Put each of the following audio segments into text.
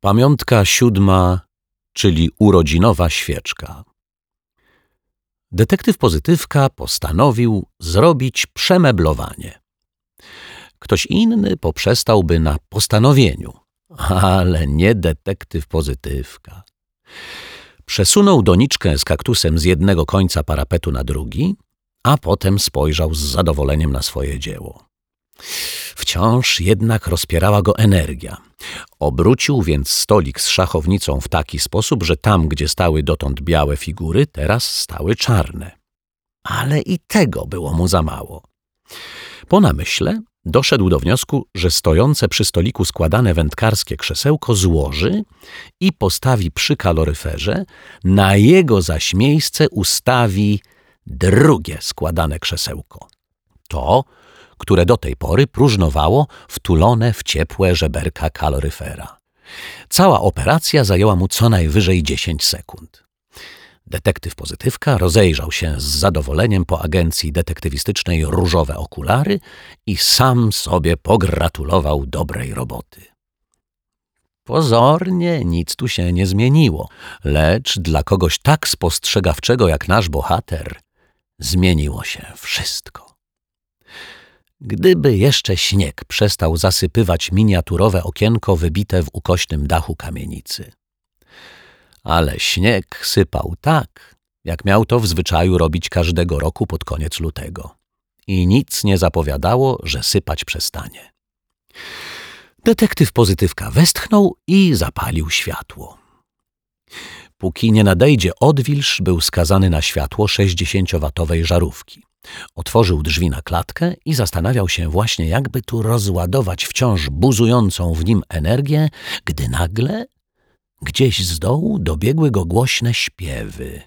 Pamiątka siódma, czyli urodzinowa świeczka. Detektyw Pozytywka postanowił zrobić przemeblowanie. Ktoś inny poprzestałby na postanowieniu, ale nie detektyw Pozytywka. Przesunął doniczkę z kaktusem z jednego końca parapetu na drugi, a potem spojrzał z zadowoleniem na swoje dzieło. Wciąż jednak rozpierała go energia. Obrócił więc stolik z szachownicą w taki sposób, że tam, gdzie stały dotąd białe figury, teraz stały czarne. Ale i tego było mu za mało. Po namyśle doszedł do wniosku, że stojące przy stoliku składane wędkarskie krzesełko złoży i postawi przy kaloryferze, na jego zaś miejsce ustawi drugie składane krzesełko. To które do tej pory próżnowało wtulone w ciepłe żeberka kaloryfera. Cała operacja zajęła mu co najwyżej 10 sekund. Detektyw Pozytywka rozejrzał się z zadowoleniem po agencji detektywistycznej Różowe Okulary i sam sobie pogratulował dobrej roboty. Pozornie nic tu się nie zmieniło, lecz dla kogoś tak spostrzegawczego jak nasz bohater zmieniło się wszystko. Gdyby jeszcze śnieg przestał zasypywać miniaturowe okienko wybite w ukośnym dachu kamienicy. Ale śnieg sypał tak, jak miał to w zwyczaju robić każdego roku pod koniec lutego. I nic nie zapowiadało, że sypać przestanie. Detektyw pozytywka westchnął i zapalił światło. Póki nie nadejdzie odwilż, był skazany na światło 60-watowej żarówki. Otworzył drzwi na klatkę i zastanawiał się właśnie, jakby tu rozładować wciąż buzującą w nim energię, gdy nagle gdzieś z dołu dobiegły go głośne śpiewy.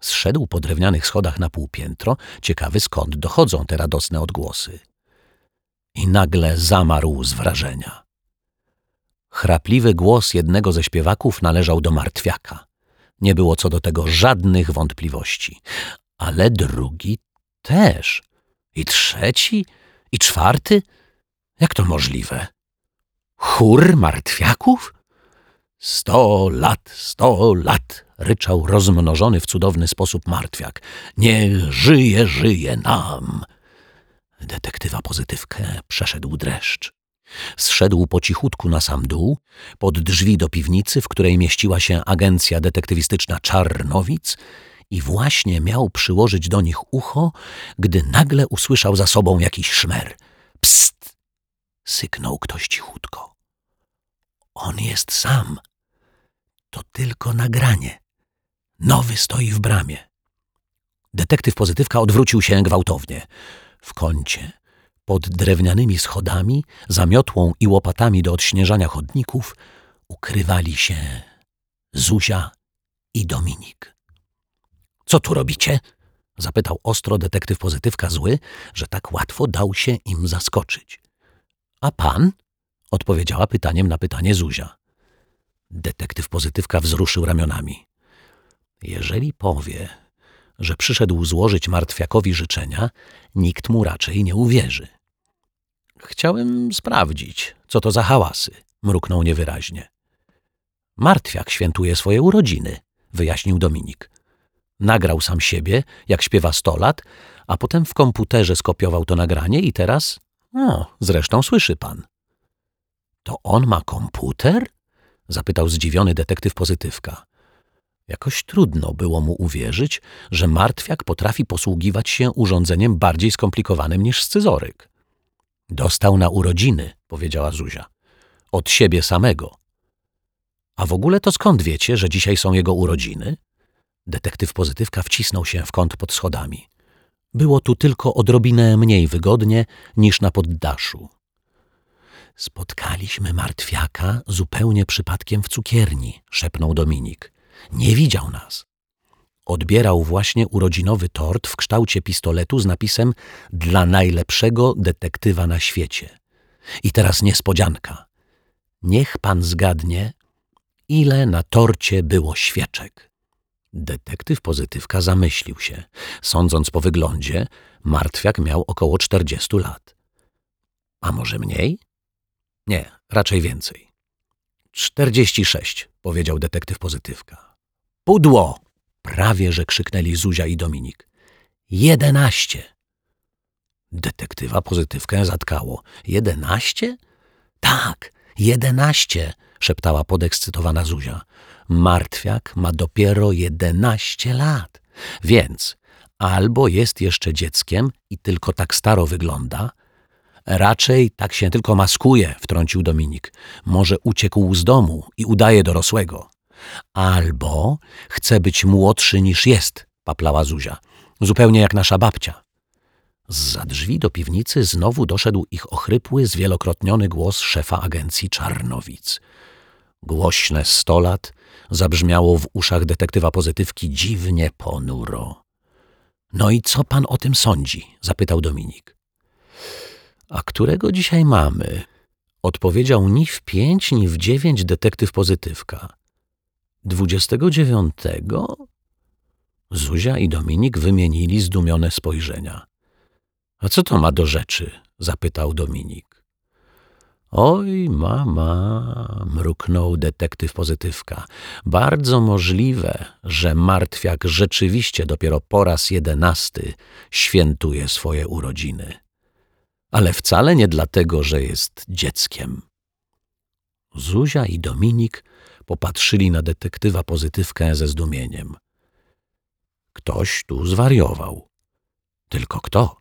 Zszedł po drewnianych schodach na półpiętro, ciekawy skąd dochodzą te radosne odgłosy. I nagle zamarł z wrażenia. Chrapliwy głos jednego ze śpiewaków należał do martwiaka. Nie było co do tego żadnych wątpliwości ale drugi też. I trzeci, i czwarty. Jak to możliwe? Chór martwiaków? Sto lat, sto lat, ryczał rozmnożony w cudowny sposób martwiak. Niech żyje, żyje nam. Detektywa pozytywkę przeszedł dreszcz. Zszedł po cichutku na sam dół, pod drzwi do piwnicy, w której mieściła się agencja detektywistyczna Czarnowic i właśnie miał przyłożyć do nich ucho, gdy nagle usłyszał za sobą jakiś szmer. Psst! syknął ktoś cichutko. On jest sam. To tylko nagranie. Nowy stoi w bramie. Detektyw pozytywka odwrócił się gwałtownie. W kącie, pod drewnianymi schodami, zamiotłą i łopatami do odśnieżania chodników, ukrywali się Zuzia i Dominik. Co tu robicie? Zapytał ostro detektyw pozytywka zły, że tak łatwo dał się im zaskoczyć. A pan? Odpowiedziała pytaniem na pytanie Zuzia. Detektyw pozytywka wzruszył ramionami. Jeżeli powie, że przyszedł złożyć martwiakowi życzenia, nikt mu raczej nie uwierzy. Chciałem sprawdzić, co to za hałasy, mruknął niewyraźnie. Martwiak świętuje swoje urodziny, wyjaśnił Dominik. Nagrał sam siebie, jak śpiewa sto lat, a potem w komputerze skopiował to nagranie i teraz... No, zresztą słyszy pan. To on ma komputer? Zapytał zdziwiony detektyw pozytywka. Jakoś trudno było mu uwierzyć, że martwiak potrafi posługiwać się urządzeniem bardziej skomplikowanym niż scyzoryk. Dostał na urodziny, powiedziała Zuzia. Od siebie samego. A w ogóle to skąd wiecie, że dzisiaj są jego urodziny? Detektyw pozytywka wcisnął się w kąt pod schodami. Było tu tylko odrobinę mniej wygodnie niż na poddaszu. Spotkaliśmy martwiaka zupełnie przypadkiem w cukierni, szepnął Dominik. Nie widział nas. Odbierał właśnie urodzinowy tort w kształcie pistoletu z napisem dla najlepszego detektywa na świecie. I teraz niespodzianka. Niech pan zgadnie, ile na torcie było świeczek. Detektyw pozytywka zamyślił się. Sądząc po wyglądzie, martwiak miał około czterdziestu lat. A może mniej? Nie, raczej więcej. czterdzieści sześć, powiedział detektyw pozytywka. Pudło! Prawie, że krzyknęli Zuzia i Dominik. Jedenaście. Detektywa pozytywkę zatkało. Jedenaście? Tak, jedenaście, szeptała podekscytowana Zuzia. Martwiak ma dopiero jedenaście lat, więc albo jest jeszcze dzieckiem i tylko tak staro wygląda, raczej tak się tylko maskuje, wtrącił Dominik. Może uciekł z domu i udaje dorosłego. Albo chce być młodszy niż jest, paplała Zuzia. Zupełnie jak nasza babcia. Za drzwi do piwnicy znowu doszedł ich ochrypły, zwielokrotniony głos szefa agencji Czarnowic. Głośne sto lat zabrzmiało w uszach detektywa pozytywki dziwnie ponuro. No i co pan o tym sądzi? zapytał Dominik. A którego dzisiaj mamy? Odpowiedział ni w pięć, ni w dziewięć detektyw pozytywka. Dwudziestego dziewiątego? Zuzia i Dominik wymienili zdumione spojrzenia. A co to ma do rzeczy? zapytał Dominik. Oj, mama, mruknął detektyw pozytywka. Bardzo możliwe, że martwiak rzeczywiście dopiero po raz jedenasty świętuje swoje urodziny. Ale wcale nie dlatego, że jest dzieckiem. Zuzia i Dominik popatrzyli na detektywa pozytywkę ze zdumieniem. Ktoś tu zwariował. Tylko kto?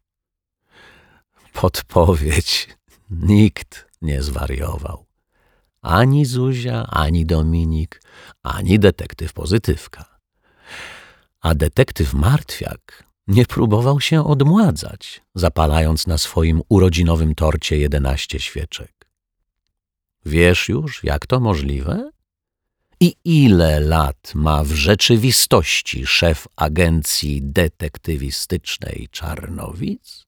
Podpowiedź. Nikt nie zwariował. Ani Zuzia, ani Dominik, ani detektyw pozytywka. A detektyw martwiak nie próbował się odmładzać, zapalając na swoim urodzinowym torcie jedenaście świeczek. Wiesz już, jak to możliwe? I ile lat ma w rzeczywistości szef agencji detektywistycznej Czarnowic?